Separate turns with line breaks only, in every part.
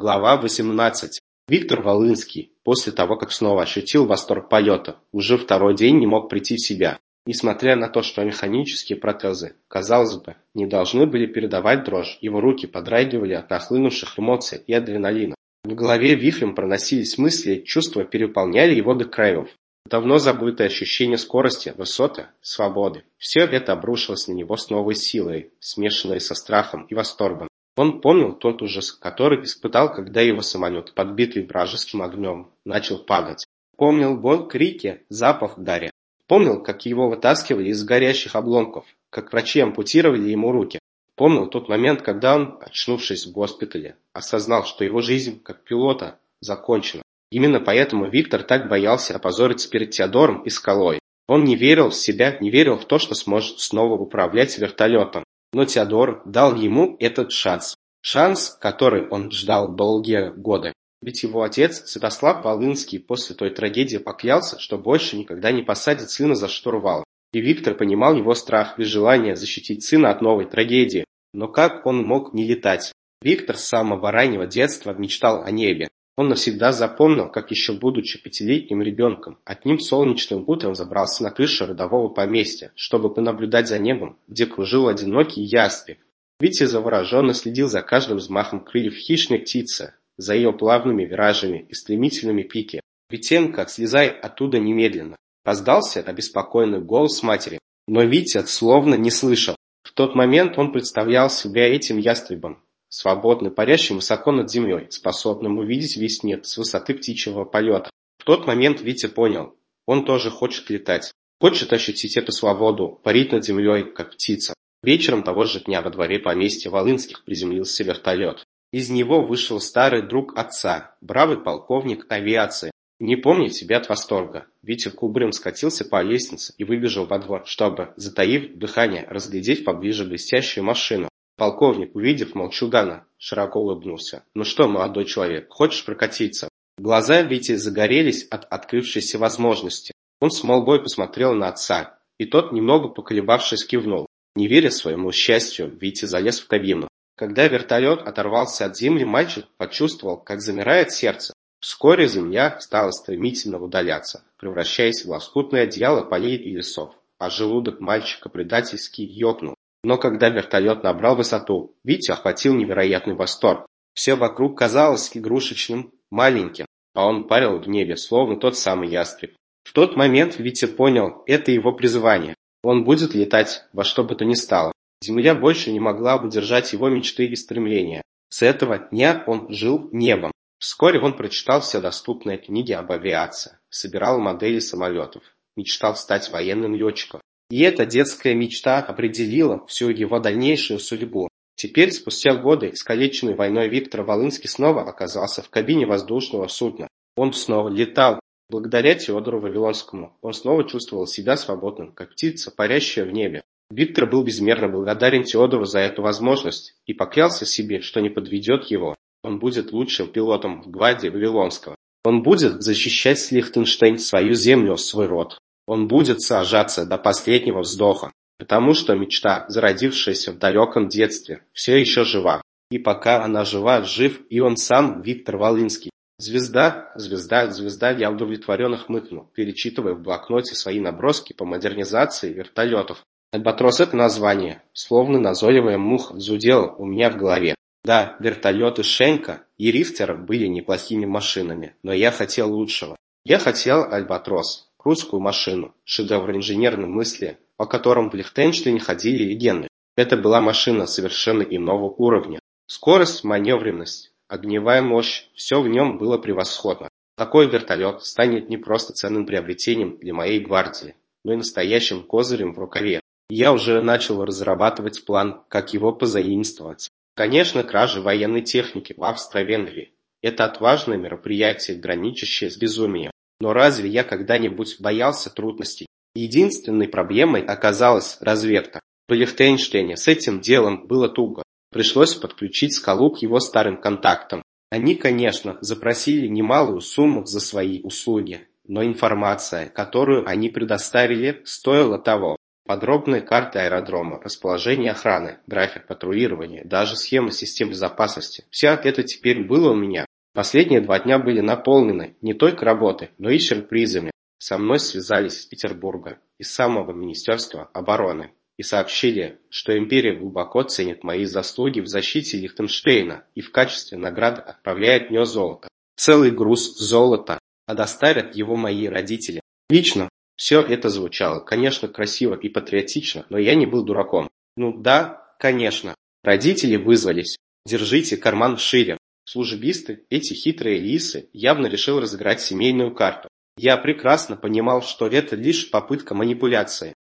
Глава 18. Виктор Волынский, после того, как снова ощутил восторг полета, уже второй день не мог прийти в себя. Несмотря на то, что механические протезы, казалось бы, не должны были передавать дрожь, его руки подрагивали от нахлынувших эмоций и адреналина. В голове вихрем проносились мысли, чувства переполняли его до краев. Давно забытое ощущение скорости, высоты, свободы. Все это обрушилось на него с новой силой, смешанной со страхом и восторгом. Он помнил тот ужас, который испытал, когда его самолет, подбитый вражеским огнем, начал падать. Помнил боль, крики, запах Дарья. Помнил, как его вытаскивали из горящих обломков, как врачи ампутировали ему руки. Помнил тот момент, когда он, очнувшись в госпитале, осознал, что его жизнь, как пилота, закончена. Именно поэтому Виктор так боялся опозориться перед Теодором и Скалой. Он не верил в себя, не верил в то, что сможет снова управлять вертолетом. Но Теодор дал ему этот шанс. Шанс, который он ждал долгие годы. Ведь его отец, Святослав Волынский, после той трагедии поклялся, что больше никогда не посадит сына за штурвал. И Виктор понимал его страх и желание защитить сына от новой трагедии. Но как он мог не летать? Виктор с самого раннего детства мечтал о небе. Он навсегда запомнил, как еще будучи пятилетним ребенком, одним солнечным утром забрался на крышу родового поместья, чтобы понаблюдать за небом, где кружил одинокий ястреб. Витя завороженно следил за каждым взмахом крыльев хищной птицы, за ее плавными виражами и стремительными пики. Витенко, слезай оттуда немедленно. Раздался обеспокоенный голос матери, но Витя словно не слышал. В тот момент он представлял себя этим ястребом, свободно парящим высоко над землей, способным увидеть весь мир с высоты птичьего полета. В тот момент Витя понял, он тоже хочет летать, хочет ощутить эту свободу, парить над землей, как птица. Вечером того же дня во дворе поместья Волынских приземлился вертолет. Из него вышел старый друг отца, бравый полковник авиации. Не помнит себя от восторга. Витя кубарем скатился по лестнице и выбежал во двор, чтобы, затаив дыхание, разглядеть поближе блестящую машину. Полковник, увидев молчугана, широко улыбнулся. «Ну что, молодой человек, хочешь прокатиться?» Глаза Вити загорелись от открывшейся возможности. Он с молбой посмотрел на отца, и тот, немного поколебавшись, кивнул. Не веря своему счастью, Витя залез в кабину. Когда вертолет оторвался от земли, мальчик почувствовал, как замирает сердце. Вскоре земля стала стремительно удаляться, превращаясь в лоскутное одеяло полей и лесов, а желудок мальчика предательски ёкнул. Но когда вертолет набрал высоту, Витю охватил невероятный восторг. Все вокруг казалось игрушечным, маленьким, а он парил в небе, словно тот самый ястреб. В тот момент Витя понял, это его призвание. Он будет летать во что бы то ни стало. Земля больше не могла удержать его мечты и стремления. С этого дня он жил небом. Вскоре он прочитал все доступные книги об авиации, собирал модели самолетов, мечтал стать военным летчиком. И эта детская мечта определила всю его дальнейшую судьбу. Теперь, спустя годы, искалеченный войной Виктор Волынский снова оказался в кабине воздушного судна. Он снова летал. Благодаря Теодору Вавилонскому он снова чувствовал себя свободным, как птица, парящая в небе. Виктор был безмерно благодарен Теодору за эту возможность и поклялся себе, что не подведет его. Он будет лучшим пилотом в гвардии Вавилонского. Он будет защищать с Лихтенштейн свою землю, свой род. Он будет сражаться до последнего вздоха, потому что мечта, зародившаяся в далеком детстве, все еще жива. И пока она жива, жив и он сам, Виктор Волынский. Звезда, звезда, звезда, я удовлетворенно хмыкнул, перечитывая в блокноте свои наброски по модернизации вертолетов. Альбатрос — это название, словно назойливая муха зудела у меня в голове. Да, вертолеты Шенка и Рифтера были неплохими машинами, но я хотел лучшего. Я хотел Альбатрос, русскую машину, шедевр инженерной мысли, о котором в Лихтенштейне ходили легенды. Это была машина совершенно иного уровня. Скорость, маневренность, огневая мощь – все в нем было превосходно. Такой вертолет станет не просто ценным приобретением для моей гвардии, но и настоящим козырем в рукаве. Я уже начал разрабатывать план, как его позаимствовать. Конечно, кражи военной техники в Австро-Венгрии – это отважное мероприятие, граничащее с безумием. Но разве я когда-нибудь боялся трудностей? Единственной проблемой оказалась разведка. В Лихтенштейне с этим делом было туго. Пришлось подключить скалу к его старым контактам. Они, конечно, запросили немалую сумму за свои услуги, но информация, которую они предоставили, стоила того. Подробные карты аэродрома, расположение охраны, график патрулирования, даже схема систем безопасности. Все это теперь было у меня. Последние два дня были наполнены не только работой, но и сюрпризами. Со мной связались из Петербурга, из самого Министерства обороны, и сообщили, что империя глубоко ценит мои заслуги в защите Лихтенштейна и в качестве награды отправляет мне золото. Целый груз золота, а доставят его мои родители. Лично все это звучало, конечно, красиво и патриотично, но я не был дураком. Ну да, конечно. Родители вызвались. Держите карман шире. Службисты, эти хитрые лисы, явно решил разыграть семейную карту. Я прекрасно понимал, что это лишь попытка манипуляции.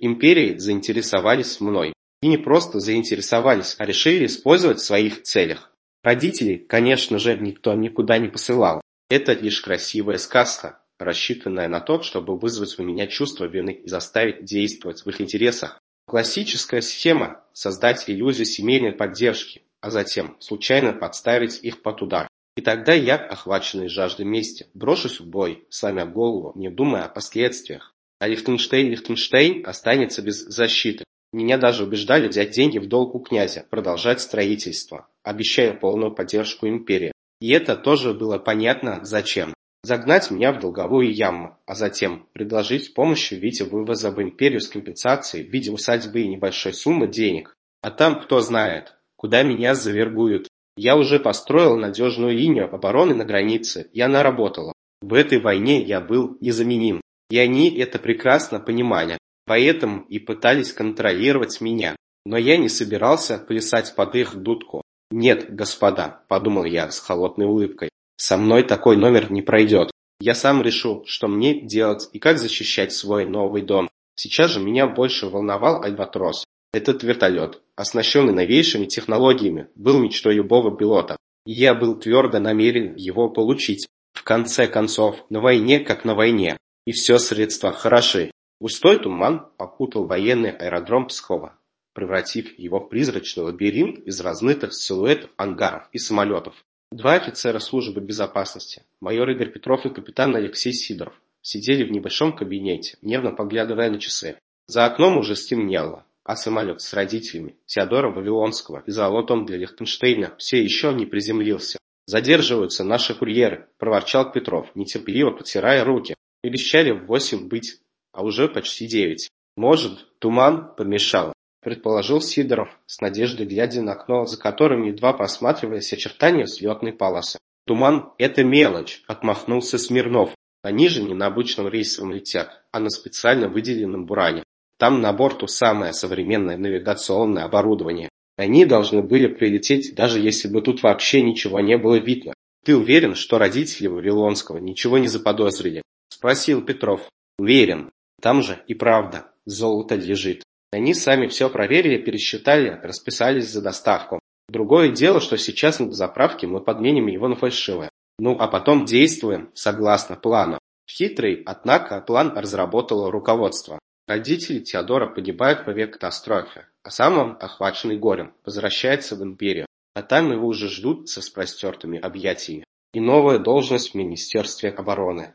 Империи заинтересовались мной. И не просто заинтересовались, а решили использовать в своих целях. Родителей, конечно же, никто никуда не посылал. Это лишь красивая сказка, рассчитанная на то, чтобы вызвать у меня чувство вины и заставить действовать в их интересах. Классическая схема – создать иллюзию семейной поддержки, а затем случайно подставить их под удар. И тогда я, охваченный жаждой мести, брошусь в бой, сломя голову, не думая о последствиях. А Лихтенштейн Лихтенштейн останется без защиты. Меня даже убеждали взять деньги в долг у князя, продолжать строительство, обещая полную поддержку империи. И это тоже было понятно зачем. Загнать меня в долговую яму, а затем предложить помощь в виде вывоза в империю с компенсацией в виде усадьбы и небольшой суммы денег. А там кто знает, куда меня завербуют. Я уже построил надежную линию обороны на границе, я наработала. В этой войне я был незаменим. И они это прекрасно понимали, поэтому и пытались контролировать меня. Но я не собирался плясать под их дудку. «Нет, господа», – подумал я с холодной улыбкой, – «со мной такой номер не пройдет. Я сам решу, что мне делать и как защищать свой новый дом. Сейчас же меня больше волновал Альбатрос. Этот вертолет, оснащенный новейшими технологиями, был мечтой любого пилота. И я был твердо намерен его получить. В конце концов, на войне как на войне. И все средства хороши. Густой туман окутал военный аэродром Пскова, превратив его в призрачный лабиринт из размытых силуэтов ангаров и самолетов. Два офицера службы безопасности, майор Игорь Петров и капитан Алексей Сидоров, сидели в небольшом кабинете, нервно поглядывая на часы. За окном уже стемнело, а самолет с родителями Теодора Вавилонского и золотом для Лихтенштейна все еще не приземлился. «Задерживаются наши курьеры», – проворчал Петров, нетерпеливо потирая руки. Обещали в восемь быть, а уже почти девять. Может, туман помешал, предположил Сидоров, с надеждой глядя на окно, за которым едва просматривались очертания взлетной полосы. Туман – это мелочь, отмахнулся Смирнов. Они же не на обычном рейсовом летят, а на специально выделенном буране. Там на борту самое современное навигационное оборудование. Они должны были прилететь, даже если бы тут вообще ничего не было видно. Ты уверен, что родители Вавилонского ничего не заподозрили? Спросил Петров. Уверен. Там же и правда золото лежит. Они сами все проверили, пересчитали, расписались за доставку. Другое дело, что сейчас на заправке мы подменим его на фальшивое. Ну а потом действуем согласно плану. Хитрый, однако, план разработало руководство. Родители Теодора погибают по катастрофе, а сам он, охваченный горем, возвращается в империю. А там его уже ждут со спростертыми объятиями. И новая должность в Министерстве обороны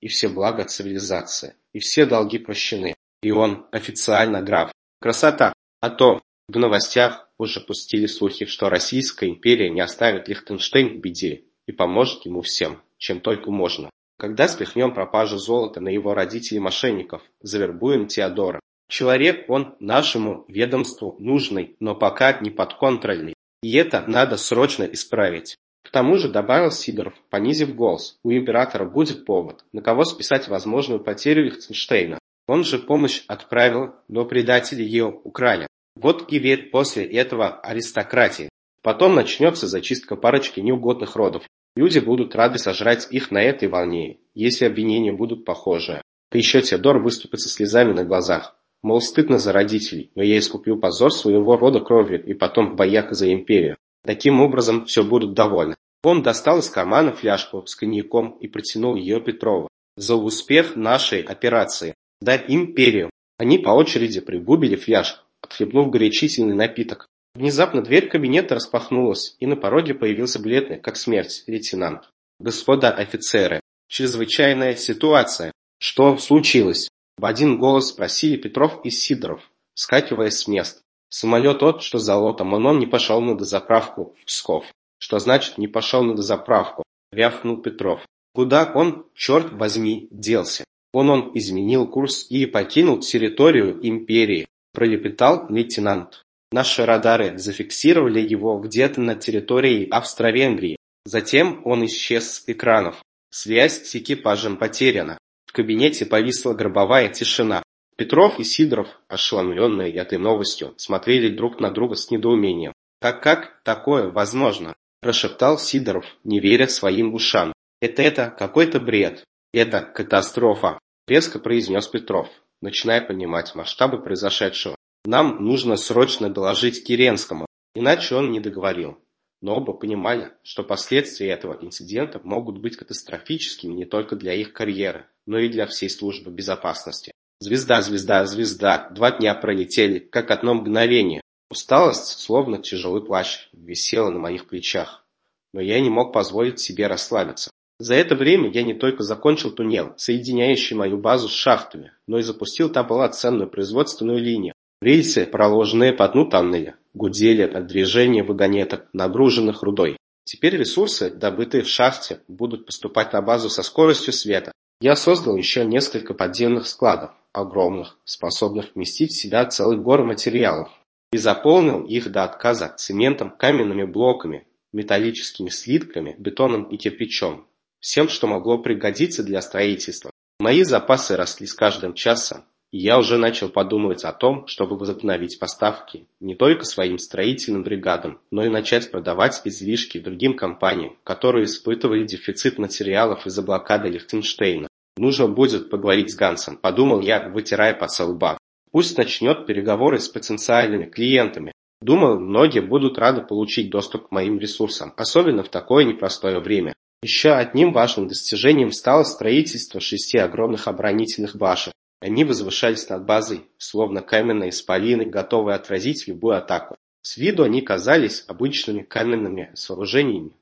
и все блага цивилизации, и все долги прощены, и он официально граф. Красота! А то в новостях уже пустили слухи, что Российская империя не оставит Лихтенштейн в беде и поможет ему всем, чем только можно. Когда спихнем пропажу золота на его родителей-мошенников, завербуем Теодора. Человек он нашему ведомству нужный, но пока не подконтрольный. И это надо срочно исправить. К тому же, добавил Сидоров, понизив голос, у императора будет повод, на кого списать возможную потерю Лихтенштейна. Он же помощь отправил, но предатели ее украли. Вот и верь после этого аристократии. Потом начнется зачистка парочки неугодных родов. Люди будут рады сожрать их на этой волне, если обвинения будут похожие. А еще Теодор выступит со слезами на глазах. Мол, стыдно за родителей, но я искуплю позор своего рода кровью и потом в боях за империю. Таким образом, все будут довольны. Он достал из кармана фляжку с коньяком и протянул ее Петрову. За успех нашей операции. Дай империю. Они по очереди пригубили фляжку, отхлебнув горячительный напиток. Внезапно дверь кабинета распахнулась, и на пороге появился бледный, как смерть, лейтенант. «Господа офицеры, чрезвычайная ситуация. Что случилось?» В один голос спросили Петров и Сидоров, скакивая с мест. Самолет тот, что за лотом, он, он не пошел на дозаправку в Псков. Что значит не пошел на дозаправку? Рявкнул Петров. Куда он, черт возьми, делся? Он он изменил курс и покинул территорию империи, пролепетал лейтенант. Наши радары зафиксировали его где-то на территории Австро-Венгрии. Затем он исчез с экранов. Связь с экипажем потеряна. В кабинете повисла гробовая тишина. Петров и Сидоров, ошеломленные этой новостью, смотрели друг на друга с недоумением. «Как как такое возможно?» – прошептал Сидоров, не веря своим ушам. «Это это какой-то бред. Это катастрофа», – резко произнес Петров, начиная понимать масштабы произошедшего. «Нам нужно срочно доложить Киренскому, иначе он не договорил». Но оба понимали, что последствия этого инцидента могут быть катастрофическими не только для их карьеры, но и для всей службы безопасности. Звезда, звезда, звезда, два дня пролетели, как одно мгновение. Усталость, словно тяжелый плащ, висела на моих плечах. Но я не мог позволить себе расслабиться. За это время я не только закончил туннел, соединяющий мою базу с шахтами, но и запустил там полноценную производственную линию. Рельсы, проложенные по дну тоннеля, гудели от движения вагонеток, нагруженных рудой. Теперь ресурсы, добытые в шахте, будут поступать на базу со скоростью света. Я создал еще несколько подземных складов, огромных, способных вместить в себя целый горы материалов, и заполнил их до отказа цементом, каменными блоками, металлическими слитками, бетоном и кирпичом. Всем, что могло пригодиться для строительства. Мои запасы росли с каждым часом, и я уже начал подумывать о том, чтобы возобновить поставки не только своим строительным бригадам, но и начать продавать излишки другим компаниям, которые испытывали дефицит материалов из-за блокады Лихтенштейна. Нужно будет поговорить с Гансом, подумал я, вытирая по лба. Пусть начнет переговоры с потенциальными клиентами. Думаю, многие будут рады получить доступ к моим ресурсам, особенно в такое непростое время. Еще одним важным достижением стало строительство шести огромных оборонительных башен. Они возвышались над базой, словно каменные исполины, готовые отразить любую атаку. С виду они казались обычными каменными сооружениями,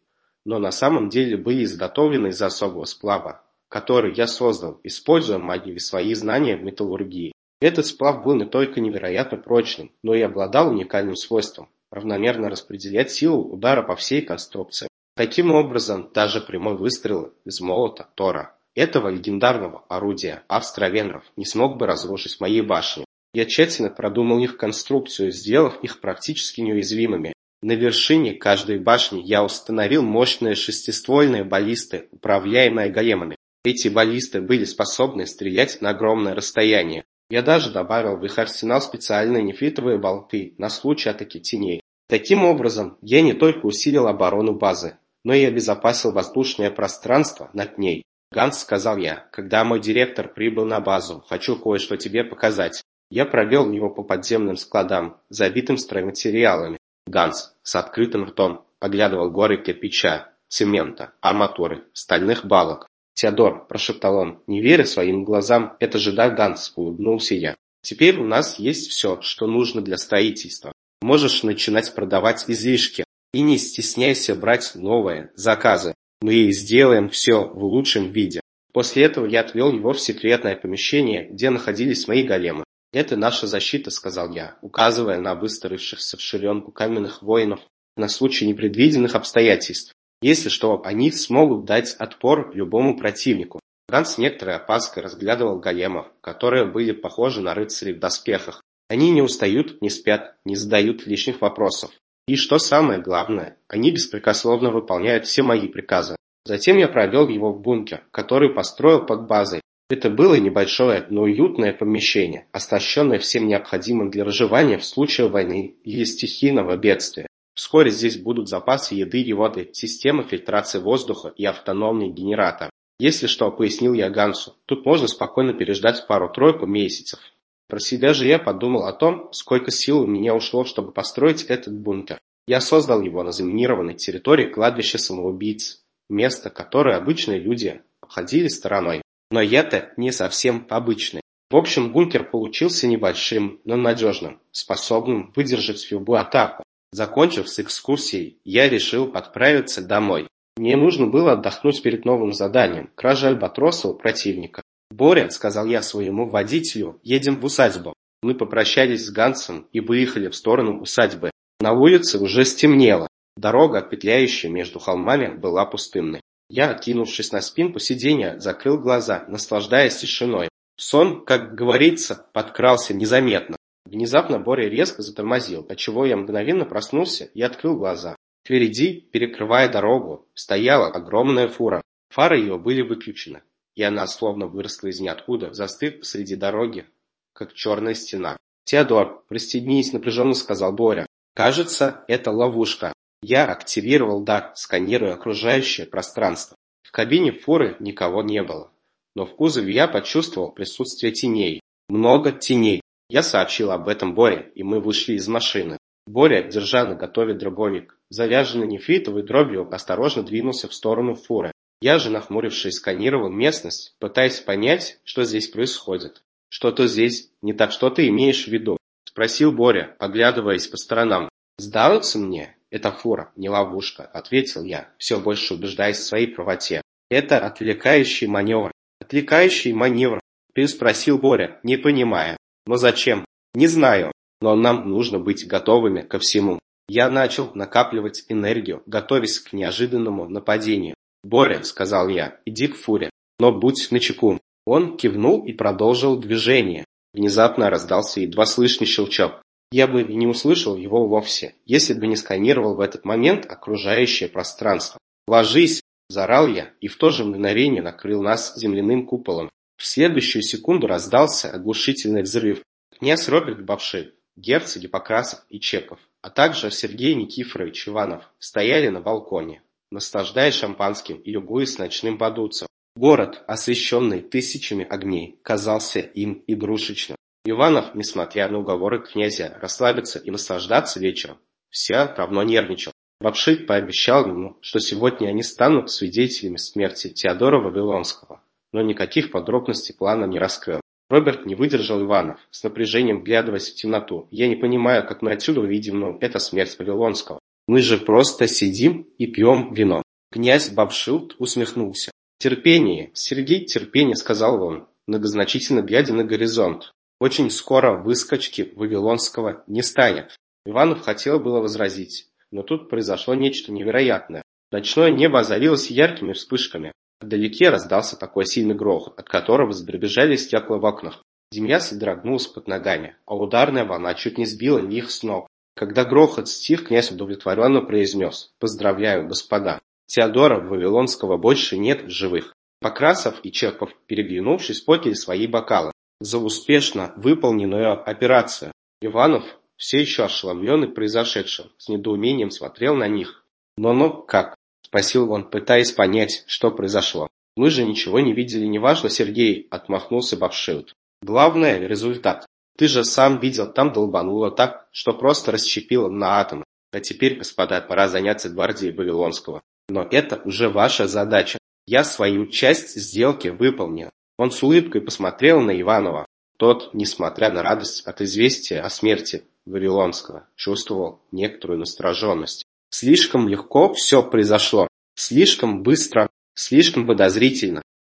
но на самом деле были изготовлены из особого сплава, который я создал, используя магию и свои знания в металлургии. Этот сплав был не только невероятно прочным, но и обладал уникальным свойством – равномерно распределять силу удара по всей конструкции. Таким образом, даже прямой выстрел из молота Тора этого легендарного орудия австро-венгров не смог бы разрушить мои башни. Я тщательно продумал их конструкцию, сделав их практически неуязвимыми. На вершине каждой башни я установил мощные шестиствольные баллисты, управляемые големами. Эти баллисты были способны стрелять на огромное расстояние. Я даже добавил в их арсенал специальные нефритовые болты на случай атаки теней. Таким образом, я не только усилил оборону базы, но и обезопасил воздушное пространство над ней. «Ганс», — сказал я, — «когда мой директор прибыл на базу, хочу кое-что тебе показать». Я провел его по подземным складам, забитым стройматериалами. Ганс с открытым ртом оглядывал горы кирпича, цемента, арматуры, стальных балок. «Теодор», – прошептал он, не веря своим глазам, – «это же да, Ганс», – улыбнулся я. «Теперь у нас есть все, что нужно для строительства. Можешь начинать продавать излишки. И не стесняйся брать новые заказы. Мы сделаем все в лучшем виде». После этого я отвел его в секретное помещение, где находились мои големы. «Это наша защита», – сказал я, указывая на выстроившихся в шеренку каменных воинов на случай непредвиденных обстоятельств. Если что, они смогут дать отпор любому противнику. Ганс с некоторой опаской разглядывал големов, которые были похожи на рыцарей в доспехах. Они не устают, не спят, не задают лишних вопросов. И что самое главное, они беспрекословно выполняют все мои приказы. Затем я провел его в бункер, который построил под базой. Это было небольшое, но уютное помещение, оснащенное всем необходимым для выживания в случае войны или стихийного бедствия. Вскоре здесь будут запасы еды и воды, система фильтрации воздуха и автономный генератор. Если что, пояснил я Гансу, тут можно спокойно переждать пару-тройку месяцев. Про себя же я подумал о том, сколько сил у меня ушло, чтобы построить этот бункер. Я создал его на заминированной территории кладбища самоубийц, место, которое обычные люди обходили стороной. Но я-то не совсем обычный. В общем, бункер получился небольшим, но надежным, способным выдержать любую атаку. Закончив с экскурсией, я решил отправиться домой. Мне нужно было отдохнуть перед новым заданием – кража альбатроса у противника. «Боря», — сказал я своему водителю, — «едем в усадьбу». Мы попрощались с Гансом и выехали в сторону усадьбы. На улице уже стемнело. Дорога, петляющая между холмами, была пустынной. Я, откинувшись на спинку сиденья, закрыл глаза, наслаждаясь тишиной. Сон, как говорится, подкрался незаметно. Внезапно Боря резко затормозил, отчего я мгновенно проснулся и открыл глаза. Впереди, перекрывая дорогу, стояла огромная фура. Фары ее были выключены, и она словно выросла из ниоткуда, застыв посреди дороги, как черная стена. «Теодор, пристегнись», — напряженно сказал Боря. «Кажется, это ловушка». Я активировал дар, сканируя окружающее пространство. В кабине фуры никого не было, но в кузове я почувствовал присутствие теней. Много теней. Я сообщил об этом Боре, и мы вышли из машины. Боря, держа на готове дробовик, заряженный нефритовой дробью, осторожно двинулся в сторону фуры. Я же, нахмурившись, сканировал местность, пытаясь понять, что здесь происходит. «Что-то здесь не так, что ты имеешь в виду?» – спросил Боря, оглядываясь по сторонам. «Сдается мне, эта фура не ловушка», – ответил я, все больше убеждаясь в своей правоте. «Это отвлекающий маневр». «Отвлекающий маневр?» – переспросил Боря, не понимая. «Но зачем?» «Не знаю, но нам нужно быть готовыми ко всему». Я начал накапливать энергию, готовясь к неожиданному нападению. «Боря», – сказал я, – «иди к фуре, но будь начеку». Он кивнул и продолжил движение. Внезапно раздался едва слышный щелчок. Я бы не услышал его вовсе, если бы не сканировал в этот момент окружающее пространство. «Ложись!» – заорал я, и в то же мгновение накрыл нас земляным куполом. В следующую секунду раздался оглушительный взрыв. Князь Роберт Бавши, герцоги Покрасов и Чеков, а также Сергей Никифорович Иванов стояли на балконе, наслаждаясь шампанским и любуясь ночным подуцем. Город, освещенный тысячами огней, казался им игрушечным. Иванов, несмотря на уговоры князя расслабиться и наслаждаться вечером, все равно нервничал. Вапшик пообещал ему, что сегодня они станут свидетелями смерти Теодора Вавилонского, но никаких подробностей плана не раскрыл. Роберт не выдержал Иванов, с напряжением глядываясь в темноту. «Я не понимаю, как мы отсюда увидим, но это смерть Вавилонского. Мы же просто сидим и пьем вино». Князь Бавшилд усмехнулся. «Терпение, Сергей, терпение», — сказал он, многозначительно глядя на горизонт. «Очень скоро выскочки Вавилонского не станет». Иванов хотел было возразить, но тут произошло нечто невероятное. Ночное небо озарилось яркими вспышками. Вдалеке раздался такой сильный грохот, от которого задребезжали стекла в окнах. Земля содрогнулась под ногами, а ударная волна чуть не сбила их с ног. Когда грохот стих, князь удовлетворенно произнес «Поздравляю, господа!» Теодора Вавилонского больше нет в живых. Покрасов и Чехов, переглянувшись, подняли свои бокалы за успешно выполненную операцию. Иванов, все еще ошеломленный произошедшим, с недоумением смотрел на них. «Но-но как?» – спросил он, пытаясь понять, что произошло. «Мы же ничего не видели, неважно, Сергей», – отмахнулся Бавшилд. «Главное – результат. Ты же сам видел, там долбануло так, что просто расщепило на атомы. А теперь, господа, пора заняться гвардией Вавилонского. Но это уже ваша задача. Я свою часть сделки выполнил. Он с улыбкой посмотрел на Иванова. Тот, несмотря на радость от известия о смерти Вавилонского, чувствовал некоторую настороженность. Слишком легко все произошло. Слишком быстро, слишком подозрительно.